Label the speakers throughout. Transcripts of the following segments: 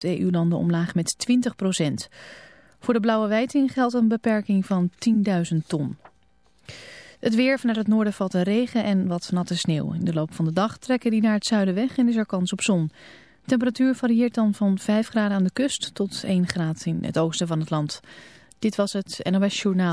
Speaker 1: de EU-landen omlaag met 20 procent. Voor de blauwe wijting geldt een beperking van 10.000 ton. Het weer vanuit het noorden valt er regen en wat natte sneeuw. In de loop van de dag trekken die naar het zuiden weg en is er kans op zon. De temperatuur varieert dan van 5 graden aan de kust tot 1 graad in het oosten van het land. Dit was het NOS Journaal.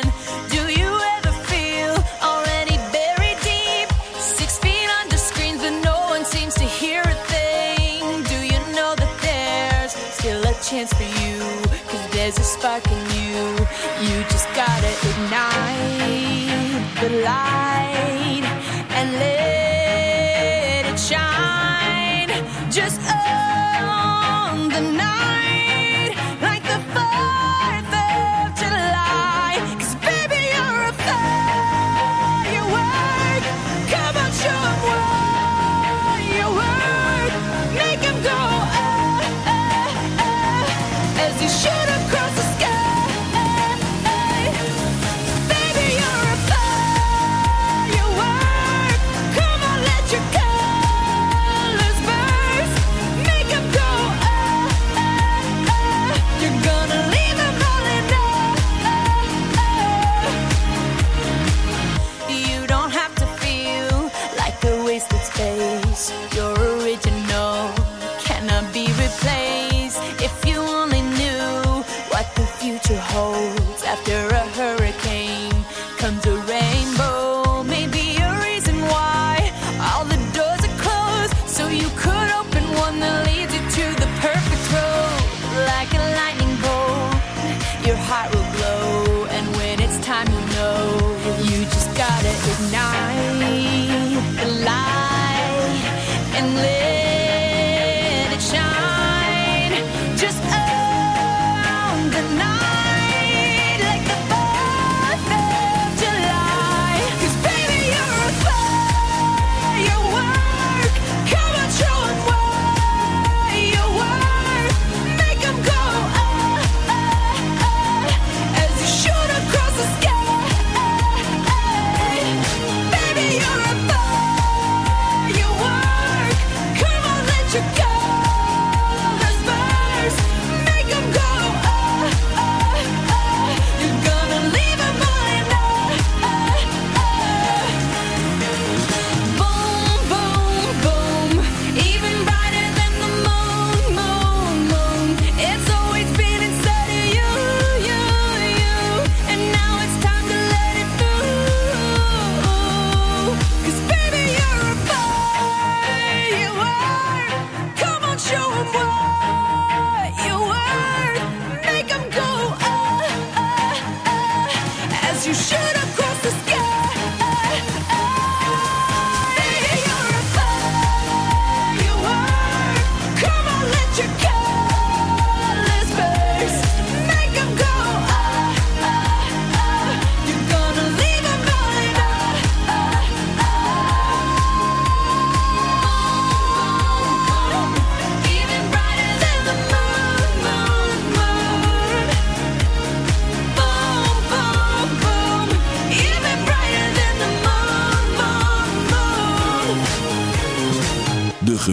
Speaker 2: the light.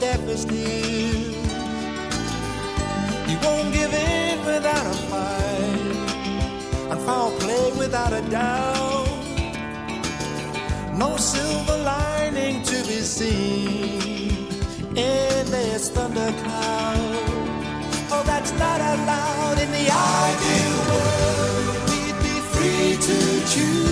Speaker 3: Deaf deafest ears. He won't give in without a fight, and foul play without a doubt. No silver lining to be seen in this thundercloud. Oh, that's not allowed in the ideal world. We'd be free to choose.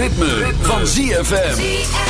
Speaker 4: ritme, van ZFM.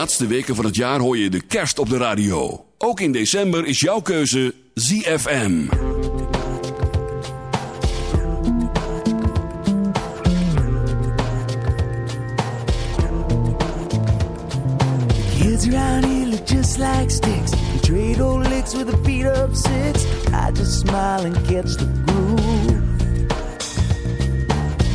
Speaker 5: laatste weken van het jaar hoor je de kerst op de radio. Ook in december is jouw keuze ZFM.
Speaker 6: kids around here look just like sticks. We trade old licks with a beat up six. I just smile and catch the groove.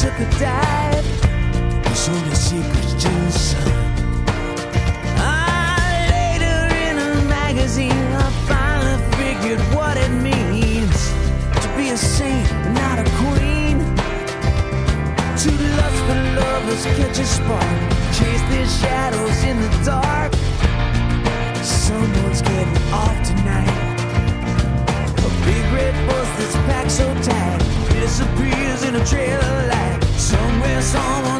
Speaker 6: took a dive. It's only secrets sun. Ah, later in a magazine, I finally figured what it means to be a saint, not a queen. Two lovers catch a spark, chase their shadows in the dark. Someone's getting off tonight. A big red bus that's packed so tight disappears in a trail of light. Somewhere
Speaker 7: someone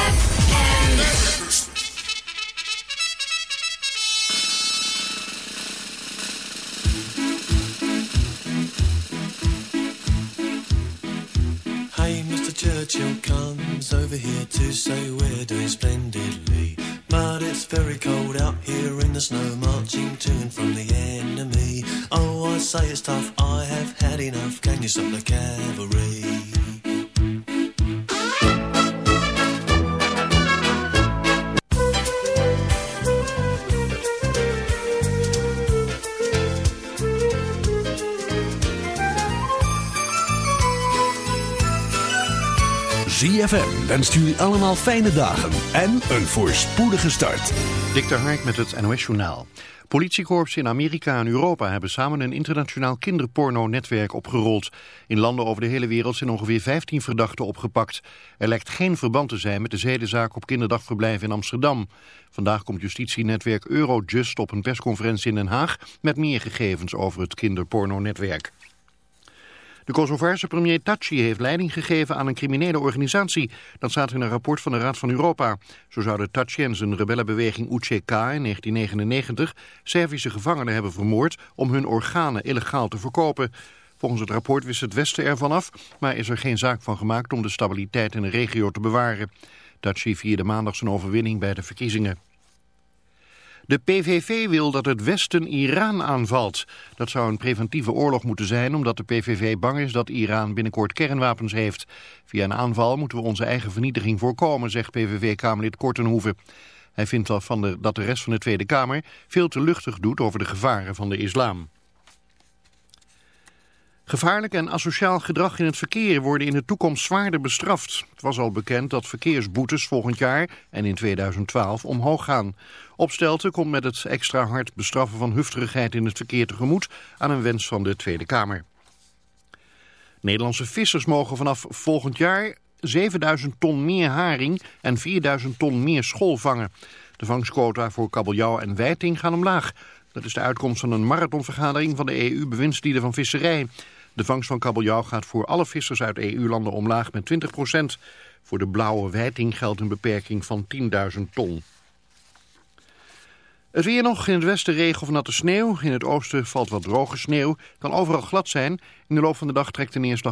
Speaker 5: Wenst jullie allemaal fijne dagen en een voorspoedige start.
Speaker 8: Dik de met het NOS Journaal. Politiekorps in Amerika en Europa hebben samen een internationaal kinderporno-netwerk opgerold. In landen over de hele wereld zijn ongeveer 15 verdachten opgepakt. Er lijkt geen verband te zijn met de zedenzaak op kinderdagverblijf in Amsterdam. Vandaag komt justitienetwerk Eurojust op een persconferentie in Den Haag met meer gegevens over het kinderporno-netwerk. De Kosovaarse premier Taci heeft leiding gegeven aan een criminele organisatie. Dat staat in een rapport van de Raad van Europa. Zo zouden Taci en zijn rebellenbeweging UCK in 1999 Servische gevangenen hebben vermoord om hun organen illegaal te verkopen. Volgens het rapport wist het Westen ervan af, maar is er geen zaak van gemaakt om de stabiliteit in de regio te bewaren. Taci vierde maandag zijn overwinning bij de verkiezingen. De PVV wil dat het Westen Iran aanvalt. Dat zou een preventieve oorlog moeten zijn omdat de PVV bang is dat Iran binnenkort kernwapens heeft. Via een aanval moeten we onze eigen vernietiging voorkomen, zegt PVV-kamerlid Kortenhoeven. Hij vindt wel van de, dat de rest van de Tweede Kamer veel te luchtig doet over de gevaren van de islam. Gevaarlijk en asociaal gedrag in het verkeer worden in de toekomst zwaarder bestraft. Het was al bekend dat verkeersboetes volgend jaar en in 2012 omhoog gaan. Opstelten komt met het extra hard bestraffen van hufterigheid in het verkeer tegemoet aan een wens van de Tweede Kamer. Nederlandse vissers mogen vanaf volgend jaar 7000 ton meer haring en 4000 ton meer school vangen. De vangstquota voor kabeljauw en wijting gaan omlaag. Dat is de uitkomst van een marathonvergadering van de EU-bewindslieden van visserij. De vangst van kabeljauw gaat voor alle vissers uit EU-landen omlaag met 20% Voor de blauwe wijting geldt een beperking van 10.000 ton. Het weer nog, in het westen regen of natte sneeuw. In het oosten valt wat droge sneeuw. Kan overal glad zijn. In de loop van de dag trekt de neerslag